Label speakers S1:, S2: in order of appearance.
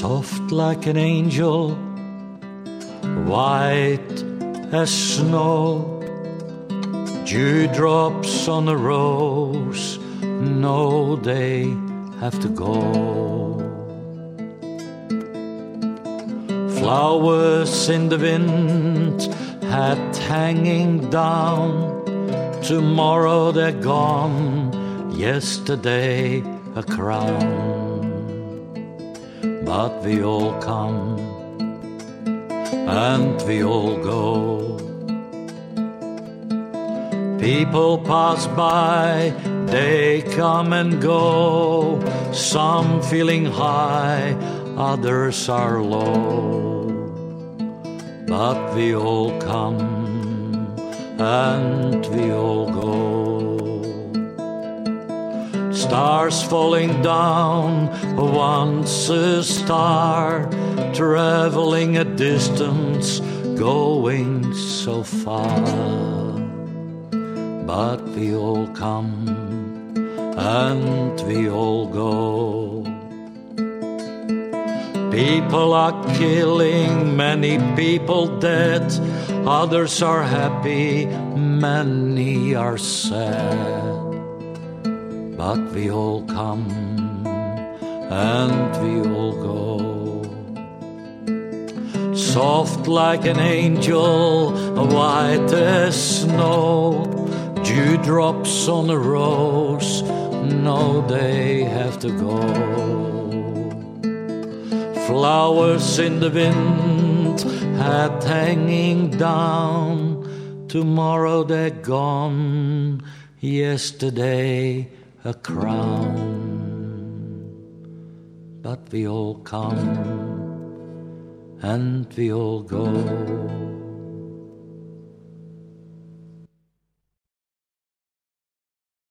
S1: soft like an angel, white as snow. Dewdrops on a rose, no, they have to go. Flowers in the wind, hat hanging down. Tomorrow they're gone, yesterday a crown. But we all come and we all go. People pass by, they come and go. Some feeling high, others are low. But we all come and we all go. Stars falling down, once a star, traveling a distance, going so far. But we all come and we all go. People are killing, many people dead, others are happy, many are sad. But we all come and we all go. Soft like an angel, white as snow, dewdrops on a rose, no, they have to go flowers in the wind, hat hanging down. Tomorrow they're gone, yesterday a crown. But we all come and we all go.